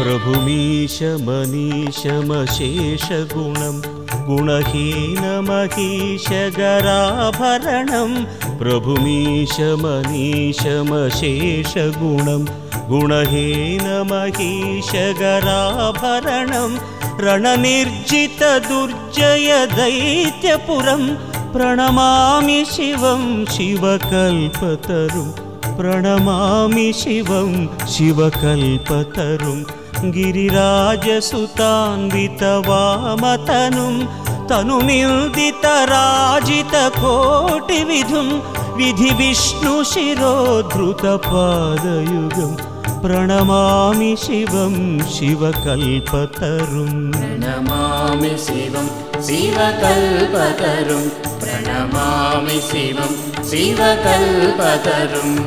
प्रभुमीशमनीशमशेषगुणं गुणहीनमहीशगराभरणं प्रभुमीशमनीशमशेषगुणं गुणहीनमहीशगराभरणं रणनिर्जितदुर्जयदैत्यपुरं प्रणमामि शिवं शिवकल्पतरुं प्रणमामि शिवं शिवकल्पतरुं गिरिराजसुतान्वितवामतनुं तनुनिर्दितराजितकोटिविधुं विधिविष्णुशिरोद्धृतपादयुगं प्रणमामि शिवं शिवकल्पतरुम् प्रणमामि शिवं शिवकल्पतरुं प्रणमामि शिवं शिवकल्पतरुम्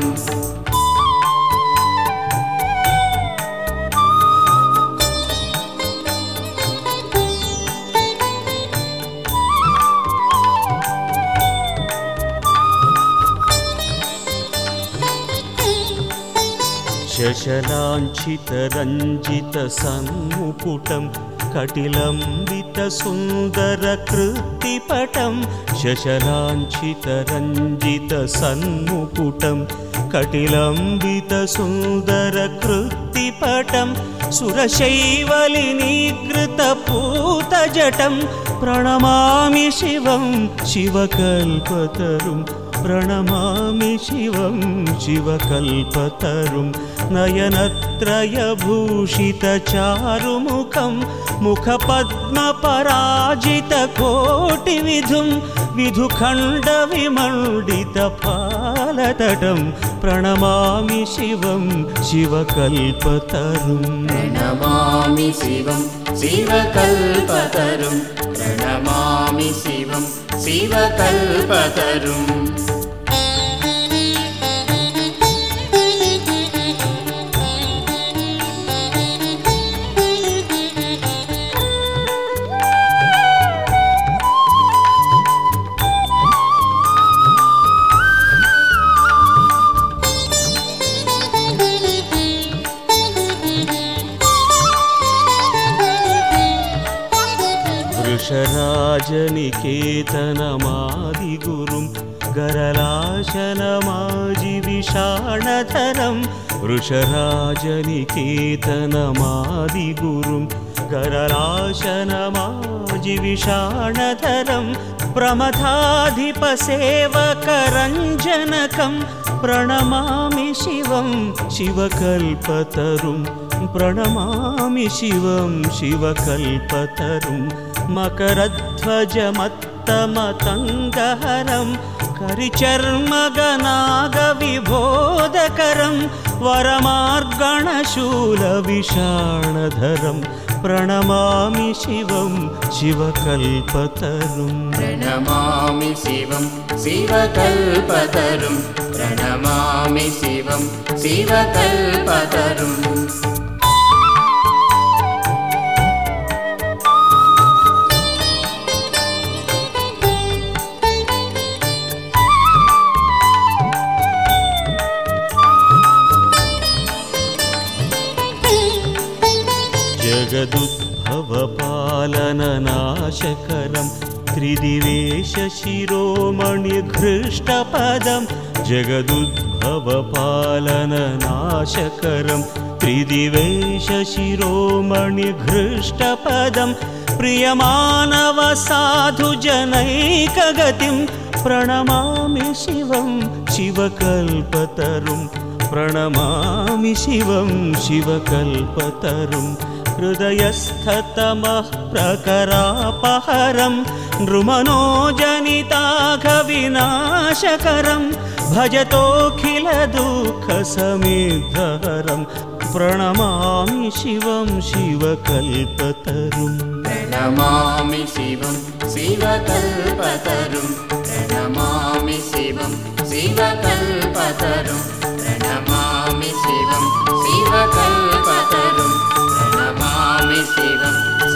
शशलाञ्छितरञ्जितसन्मुकुटं कटिलम्बितसुन्दरकृत्तिपटं शशलाञ्छितरञ्जितसन्मुकुटं कटिलम्बितसुन्दरकृत्तिपटं सुरशैवलिनीकृतपूतजटं प्रणमामि शिवं शिवकल्पतरुं प्रणमामि शिवं शिवकल्पतरुं नयनत्रयभूषितचारुमुखं मुखपद्मपराजितकोटिविधुं विधुखण्डविमण्डितपालतटं प्रणमामि शिवं शिवकल्पतरुम् प्रणमामि शिवं शिवकल्पतरुं। प्रणमामि शिवं शिवकल्पतरुम् वृषराजनिकेतनमादिगुरुं गरलाशनमाजिविषाणधरं वृषराजनिकेतनमादिगुरुं गरलाशनमाजिविषाणधरं प्रमथाधिपसेवकरञ्जनकं प्रणमामि शिवं शिवकल्पतरुं प्रणमामि शिवं शिवकल्पतरुं मकरध्वजमत्तमतङ्गहरं करिचर्मगनागविबोधकरं वरमार्गणशूलविषाणधरं प्रणमामि शिवं शिवकल्पतरुम्। प्रणमामि शिवं शिवकल्पतरुं प्रणमामि शिवं शिवकल्पतरुम् जगदुद्भवपालननाशकरं त्रिदिवेशशिरोमणिघृष्टपदं जगदुद्भवपालननाशकरं त्रिदिवेशशिरोमणिघृष्टपदं प्रियमानवसाधुजनैकगतिं प्रणमामि शिवं शिवकल्पतरुं प्रणमामि शिवं शिवकल्पतरुं हृदयस्थतमः प्रकरापहरं नृमनोजनिताघविनाशकरं भजतोऽखिलदुःखसमिद्धहरं प्रणमामि शिवं शिवकल्पतरुम्। प्रणमामि शिवं शिवकल्पतरुं प्रणमामि शिवं शिवकल्पतरुं प्रणमामि शिवं शिवकल्पतरुं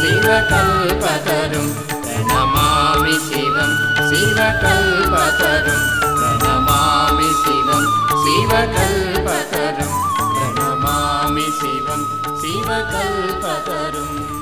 शिवकल्पतरुं प्रणमामि शिवं शिवकल्पतरुं प्रणमामि शिवं शिवकल्पतरुं प्रणमामि शिवं शिवकल्पतरुम्